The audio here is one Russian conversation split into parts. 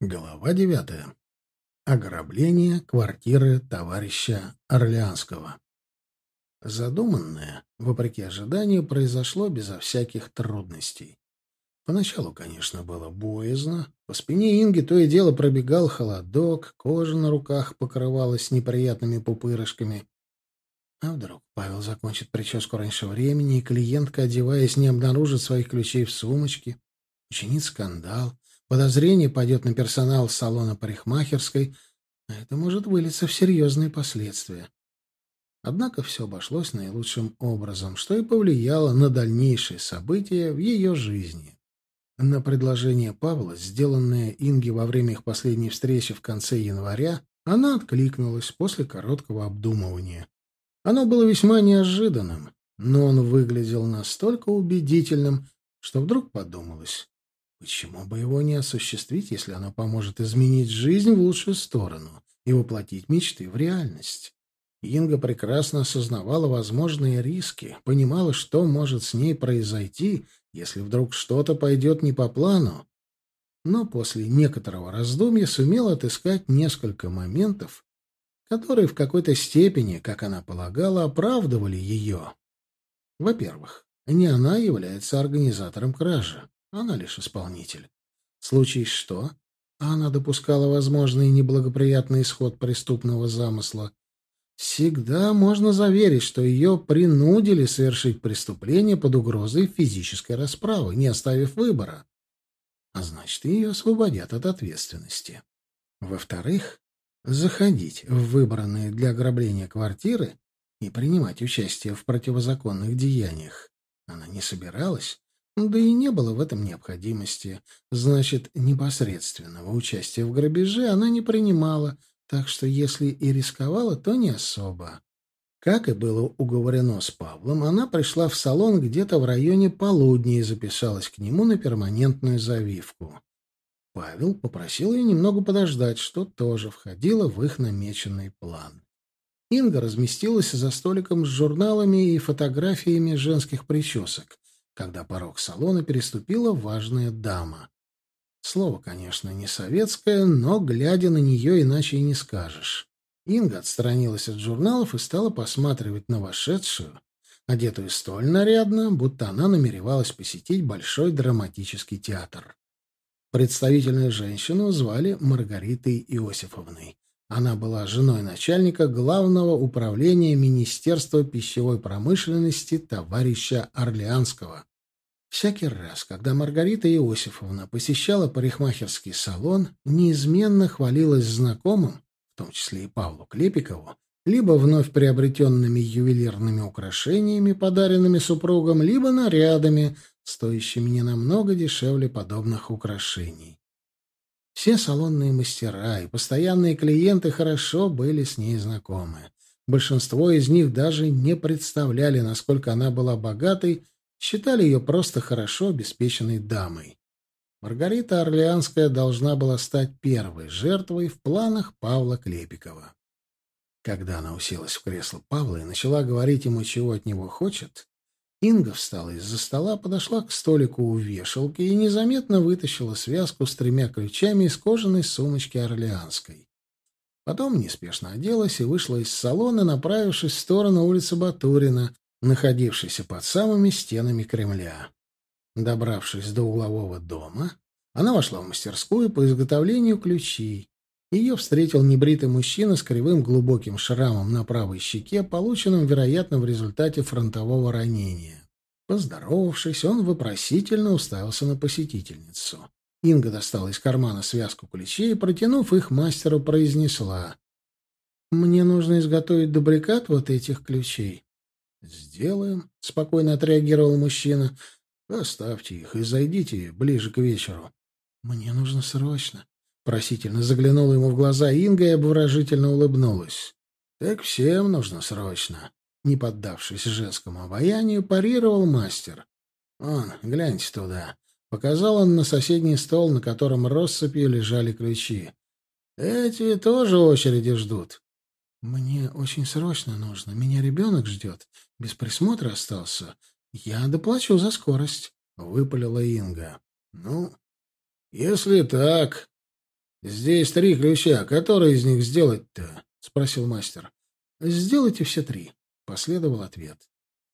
Глава девятая. Ограбление квартиры товарища Орлеанского. Задуманное, вопреки ожиданию, произошло безо всяких трудностей. Поначалу, конечно, было боязно. По спине Инги то и дело пробегал холодок, кожа на руках покрывалась неприятными пупырышками. А вдруг Павел закончит прическу раньше времени, и клиентка, одеваясь, не обнаружит своих ключей в сумочке, учинит скандал, Подозрение пойдет на персонал салона парикмахерской, а это может вылиться в серьезные последствия. Однако все обошлось наилучшим образом, что и повлияло на дальнейшие события в ее жизни. На предложение Павла, сделанное Инге во время их последней встречи в конце января, она откликнулась после короткого обдумывания. Оно было весьма неожиданным, но он выглядел настолько убедительным, что вдруг подумалось, Почему бы его не осуществить, если оно поможет изменить жизнь в лучшую сторону и воплотить мечты в реальность? Инга прекрасно осознавала возможные риски, понимала, что может с ней произойти, если вдруг что-то пойдет не по плану. Но после некоторого раздумья сумела отыскать несколько моментов, которые в какой-то степени, как она полагала, оправдывали ее. Во-первых, не она является организатором кражи. Она лишь исполнитель. Случай что? Она допускала возможный неблагоприятный исход преступного замысла. Всегда можно заверить, что ее принудили совершить преступление под угрозой физической расправы, не оставив выбора. А значит, ее освободят от ответственности. Во-вторых, заходить в выбранные для ограбления квартиры и принимать участие в противозаконных деяниях она не собиралась, да и не было в этом необходимости. Значит, непосредственного участия в грабеже она не принимала, так что если и рисковала, то не особо. Как и было уговорено с Павлом, она пришла в салон где-то в районе полудня и записалась к нему на перманентную завивку. Павел попросил ее немного подождать, что тоже входило в их намеченный план. Инга разместилась за столиком с журналами и фотографиями женских причесок когда порог салона переступила важная дама. Слово, конечно, не советское, но, глядя на нее, иначе и не скажешь. Инга отстранилась от журналов и стала посматривать на вошедшую, одетую столь нарядно, будто она намеревалась посетить Большой драматический театр. Представительную женщину звали Маргаритой Иосифовной. Она была женой начальника Главного управления Министерства пищевой промышленности товарища Орлеанского. Всякий раз, когда Маргарита Иосифовна посещала парикмахерский салон, неизменно хвалилась знакомым, в том числе и Павлу Клепикову, либо вновь приобретенными ювелирными украшениями, подаренными супругом, либо нарядами, стоящими не намного дешевле подобных украшений. Все салонные мастера и постоянные клиенты хорошо были с ней знакомы. Большинство из них даже не представляли, насколько она была богатой считали ее просто хорошо обеспеченной дамой. Маргарита Орлеанская должна была стать первой жертвой в планах Павла Клепикова. Когда она уселась в кресло Павла и начала говорить ему, чего от него хочет, Инга встала из-за стола, подошла к столику у вешалки и незаметно вытащила связку с тремя ключами из кожаной сумочки Орлеанской. Потом неспешно оделась и вышла из салона, направившись в сторону улицы Батурина, находившийся под самыми стенами Кремля. Добравшись до углового дома, она вошла в мастерскую по изготовлению ключей. Ее встретил небритый мужчина с кривым глубоким шрамом на правой щеке, полученным, вероятно, в результате фронтового ранения. Поздоровавшись, он вопросительно уставился на посетительницу. Инга достала из кармана связку ключей и, протянув их мастеру, произнесла. «Мне нужно изготовить дубликат вот этих ключей. «Сделаем», — спокойно отреагировал мужчина. «Оставьте их и зайдите ближе к вечеру». «Мне нужно срочно». Просительно заглянула ему в глаза Инга и обворожительно улыбнулась. «Так всем нужно срочно». Не поддавшись женскому обаянию, парировал мастер. «Он, гляньте туда». Показал он на соседний стол, на котором россыпью лежали ключи. «Эти тоже очереди ждут. «Мне очень срочно нужно. Меня ребенок ждет. Без присмотра остался. Я доплачу за скорость», — выпалила Инга. «Ну, если так...» «Здесь три ключа. Который из них сделать-то?» — спросил мастер. «Сделайте все три», — последовал ответ.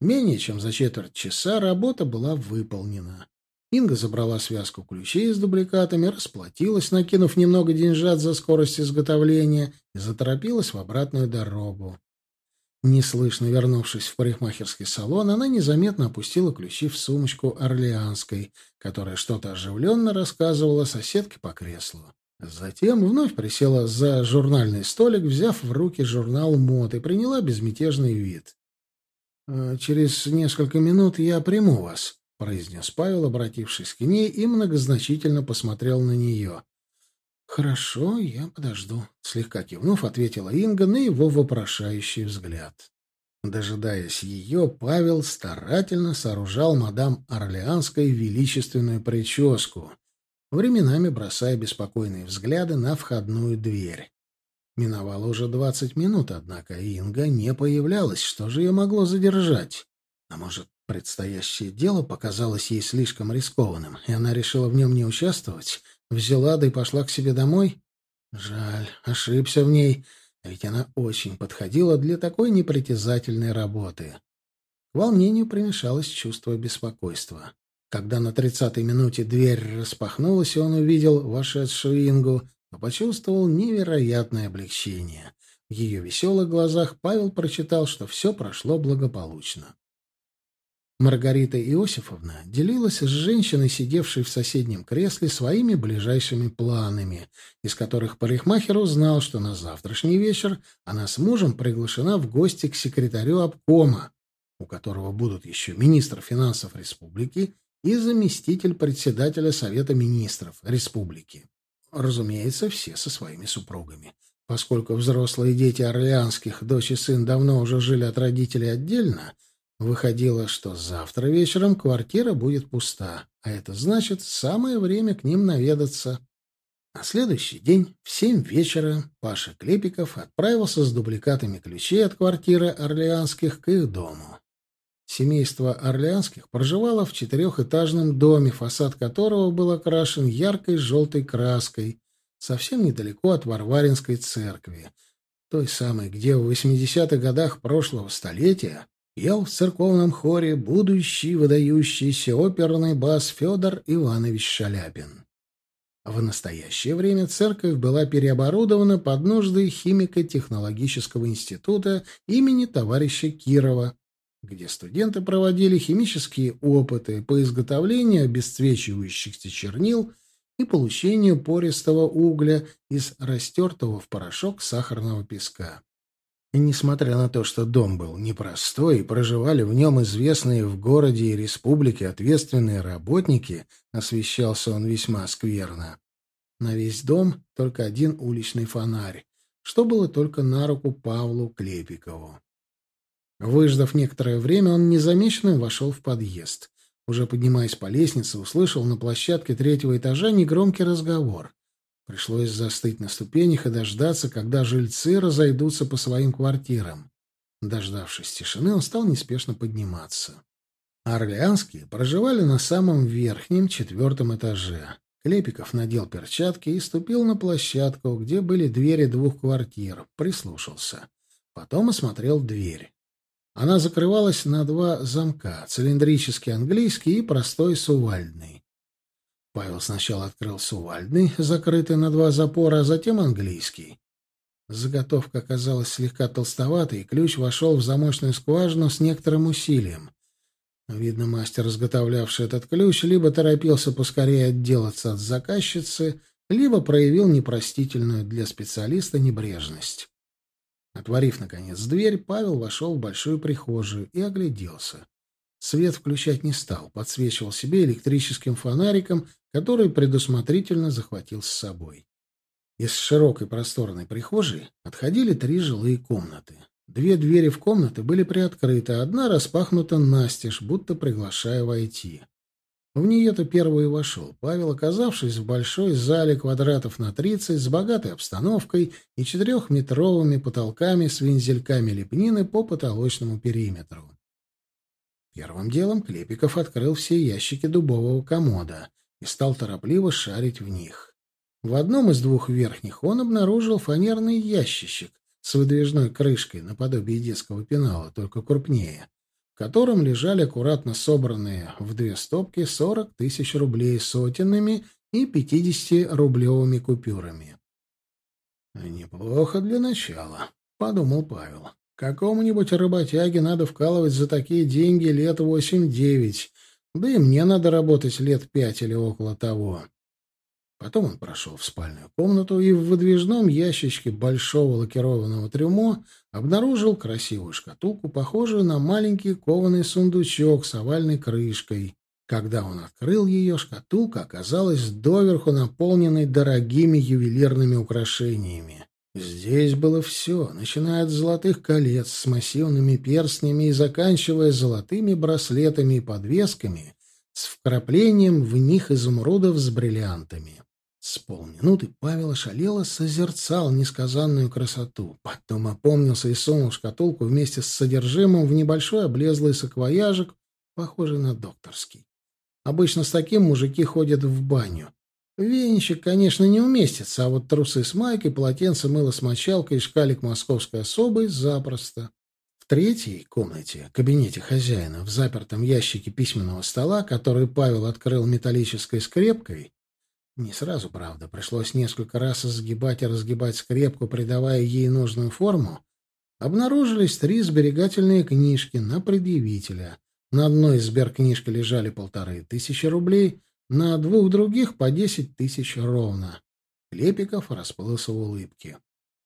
Менее чем за четверть часа работа была выполнена. Инга забрала связку ключей с дубликатами, расплатилась, накинув немного деньжат за скорость изготовления, и заторопилась в обратную дорогу. Неслышно вернувшись в парикмахерский салон, она незаметно опустила ключи в сумочку Орлеанской, которая что-то оживленно рассказывала соседке по креслу. Затем вновь присела за журнальный столик, взяв в руки журнал мод и приняла безмятежный вид. «Э, «Через несколько минут я приму вас», произнес Павел, обратившись к ней, и многозначительно посмотрел на нее. «Хорошо, я подожду», — слегка кивнув, ответила Инга на его вопрошающий взгляд. Дожидаясь ее, Павел старательно сооружал мадам Орлеанской величественную прическу, временами бросая беспокойные взгляды на входную дверь. Миновало уже двадцать минут, однако Инга не появлялась. Что же ее могло задержать? А может, Предстоящее дело показалось ей слишком рискованным, и она решила в нем не участвовать. Взяла, да и пошла к себе домой. Жаль, ошибся в ней, а ведь она очень подходила для такой непритязательной работы. К волнению примешалось чувство беспокойства. Когда на тридцатой минуте дверь распахнулась, и он увидел вошедшую Ингу, то почувствовал невероятное облегчение. В ее веселых глазах Павел прочитал, что все прошло благополучно. Маргарита Иосифовна делилась с женщиной, сидевшей в соседнем кресле, своими ближайшими планами, из которых парикмахер узнал, что на завтрашний вечер она с мужем приглашена в гости к секретарю обкома, у которого будут еще министр финансов республики и заместитель председателя Совета министров республики. Разумеется, все со своими супругами. Поскольку взрослые дети орлеанских, дочь и сын, давно уже жили от родителей отдельно — Выходило, что завтра вечером квартира будет пуста, а это значит, самое время к ним наведаться. На следующий день в семь вечера Паша Клепиков отправился с дубликатами ключей от квартиры Орлеанских к их дому. Семейство Орлеанских проживало в четырехэтажном доме, фасад которого был окрашен яркой желтой краской, совсем недалеко от Варваринской церкви, той самой, где в 80-х годах прошлого столетия пел в церковном хоре будущий выдающийся оперный бас Федор Иванович Шаляпин. В настоящее время церковь была переоборудована под нужды химико-технологического института имени товарища Кирова, где студенты проводили химические опыты по изготовлению обесцвечивающихся чернил и получению пористого угля из растертого в порошок сахарного песка. И несмотря на то, что дом был непростой, и проживали в нем известные в городе и республике ответственные работники, освещался он весьма скверно. На весь дом только один уличный фонарь, что было только на руку Павлу Клепикову. Выждав некоторое время, он незамеченным вошел в подъезд. Уже поднимаясь по лестнице, услышал на площадке третьего этажа негромкий разговор. Пришлось застыть на ступенях и дождаться, когда жильцы разойдутся по своим квартирам. Дождавшись тишины, он стал неспешно подниматься. Орлеанские проживали на самом верхнем, четвертом этаже. Клепиков надел перчатки и ступил на площадку, где были двери двух квартир, прислушался. Потом осмотрел дверь. Она закрывалась на два замка — цилиндрический английский и простой сувальдный. Павел сначала открыл сувальдный, закрытый на два запора, а затем английский. Заготовка оказалась слегка толстоватой, и ключ вошел в замочную скважину с некоторым усилием. Видно, мастер, изготовлявший этот ключ, либо торопился поскорее отделаться от заказчицы, либо проявил непростительную для специалиста небрежность. Отворив, наконец, дверь, Павел вошел в большую прихожую и огляделся. Свет включать не стал, подсвечивал себе электрическим фонариком, который предусмотрительно захватил с собой. Из широкой просторной прихожей отходили три жилые комнаты. Две двери в комнаты были приоткрыты, одна распахнута настежь, будто приглашая войти. В нее-то первый вошел Павел, оказавшись в большой зале квадратов на тридцать с богатой обстановкой и четырехметровыми потолками с вензельками лепнины по потолочному периметру. Первым делом Клепиков открыл все ящики дубового комода и стал торопливо шарить в них. В одном из двух верхних он обнаружил фанерный ящичек с выдвижной крышкой наподобие детского пенала, только крупнее, в котором лежали аккуратно собранные в две стопки 40 тысяч рублей сотенными и 50-рублевыми купюрами. «Неплохо для начала», — подумал Павел. «Какому-нибудь работяге надо вкалывать за такие деньги лет восемь-девять, да и мне надо работать лет пять или около того». Потом он прошел в спальную комнату и в выдвижном ящичке большого лакированного трюмо обнаружил красивую шкатулку, похожую на маленький кованый сундучок с овальной крышкой. Когда он открыл ее, шкатулка оказалась доверху наполненной дорогими ювелирными украшениями. Здесь было все, начиная от золотых колец с массивными перстнями и заканчивая золотыми браслетами и подвесками с вкраплением в них изумрудов с бриллиантами. С полминуты Павел ошалело созерцал несказанную красоту. Потом опомнился и сунул шкатулку вместе с содержимым в небольшой облезлый саквояжик, похожий на докторский. Обычно с таким мужики ходят в баню. Венчик, конечно, не уместится, а вот трусы с майкой, полотенце, мыло с мочалкой и шкалик московской особой запросто. В третьей комнате, кабинете хозяина, в запертом ящике письменного стола, который Павел открыл металлической скрепкой, не сразу, правда. Пришлось несколько раз сгибать и разгибать скрепку, придавая ей нужную форму. Обнаружились три сберегательные книжки на предъявителя. На одной из сберкнижки лежали полторы тысячи рублей, на двух других по десять тысяч ровно. Клепиков расплылся в улыбке.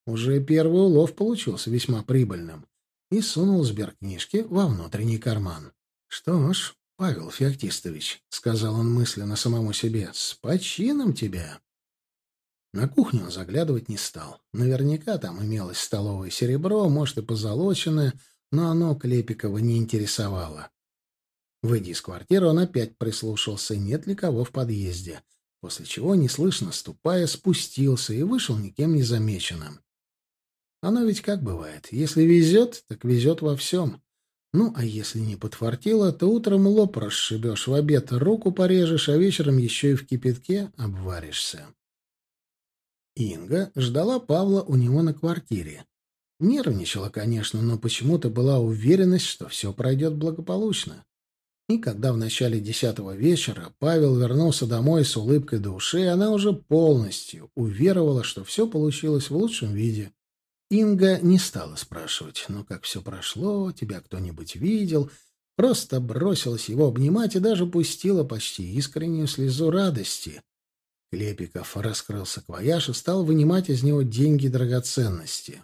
Уже первый улов получился весьма прибыльным и сунул сберкнижки во внутренний карман. Что ж, Павел Феоктистович, — сказал он мысленно самому себе, — с почином тебя. На кухню он заглядывать не стал. Наверняка там имелось столовое серебро, может, и позолоченное, но оно Клепикова не интересовало. Выйдя из квартиры, он опять прислушался, нет ли кого в подъезде, после чего, неслышно ступая, спустился и вышел никем не замеченным. Оно ведь как бывает, если везет, так везет во всем. Ну, а если не подфартило, то утром лоб расшибешь, в обед руку порежешь, а вечером еще и в кипятке обваришься. Инга ждала Павла у него на квартире. Нервничала, конечно, но почему-то была уверенность, что все пройдет благополучно. И когда в начале десятого вечера Павел вернулся домой с улыбкой до ушей, она уже полностью уверовала, что все получилось в лучшем виде. Инга не стала спрашивать, ну как все прошло, тебя кто-нибудь видел, просто бросилась его обнимать и даже пустила почти искреннюю слезу радости. Клепиков раскрыл саквояж и стал вынимать из него деньги драгоценности.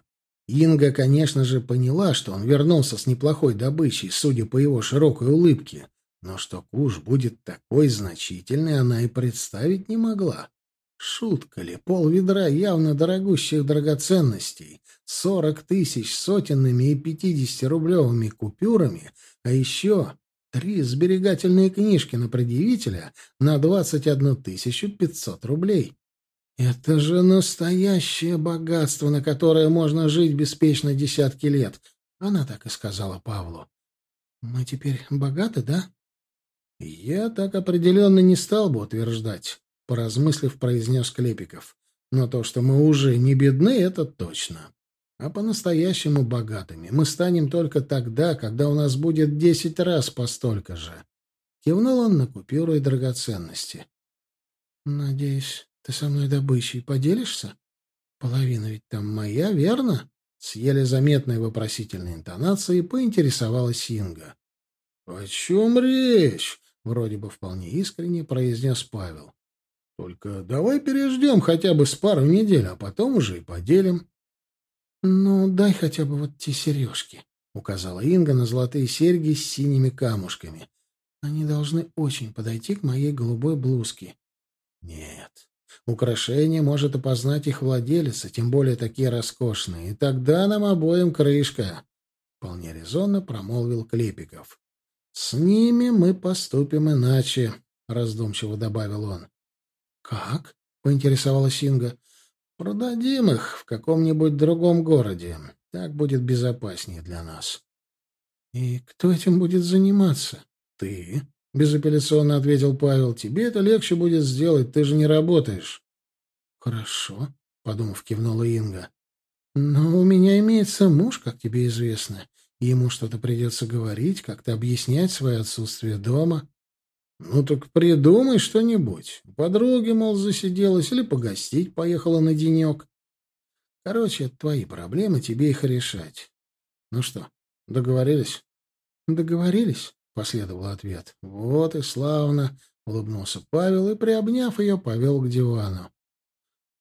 Инга, конечно же, поняла, что он вернулся с неплохой добычей, судя по его широкой улыбке, но что куш будет такой значительный, она и представить не могла. Шутка ли, пол ведра явно дорогущих драгоценностей, сорок тысяч сотенными и пятидесятирублевыми купюрами, а еще три сберегательные книжки на предъявителя на двадцать одну тысячу пятьсот рублей. Это же настоящее богатство, на которое можно жить беспечно десятки лет. Она так и сказала Павлу. Мы теперь богаты, да? Я так определенно не стал бы утверждать поразмыслив, произнес Клепиков. Но то, что мы уже не бедны, это точно. А по-настоящему богатыми мы станем только тогда, когда у нас будет десять раз по столько же. Кивнул он на купюры и драгоценности. «Надеюсь, ты со мной добычей поделишься? Половина ведь там моя, верно?» С еле заметной вопросительной интонацией поинтересовалась Инга. «О чем речь?» — вроде бы вполне искренне произнес Павел. Только давай переждем хотя бы с пару недель, а потом уже и поделим. — Ну, дай хотя бы вот те сережки, — указала Инга на золотые серьги с синими камушками. — Они должны очень подойти к моей голубой блузке. — Нет, украшение может опознать их владелица, тем более такие роскошные, и тогда нам обоим крышка, — вполне резонно промолвил Клепиков. — С ними мы поступим иначе, — раздумчиво добавил он. «Как?» — поинтересовалась Инга. «Продадим их в каком-нибудь другом городе. Так будет безопаснее для нас». «И кто этим будет заниматься?» «Ты», — безапелляционно ответил Павел. «Тебе это легче будет сделать, ты же не работаешь». «Хорошо», — подумав, кивнула Инга. «Но у меня имеется муж, как тебе известно, ему что-то придется говорить, как-то объяснять свое отсутствие дома». «Ну так придумай что-нибудь. Подруги, мол, засиделась или погостить поехала на денек. Короче, это твои проблемы, тебе их решать. Ну что, договорились?» «Договорились», — последовал ответ. «Вот и славно», — улыбнулся Павел и, приобняв ее, повел к дивану.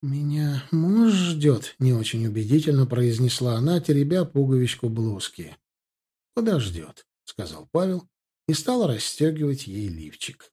«Меня муж ждет», — не очень убедительно произнесла она, теребя пуговичку блузки. «Подождет», — сказал Павел и стал расстегивать ей лифчик.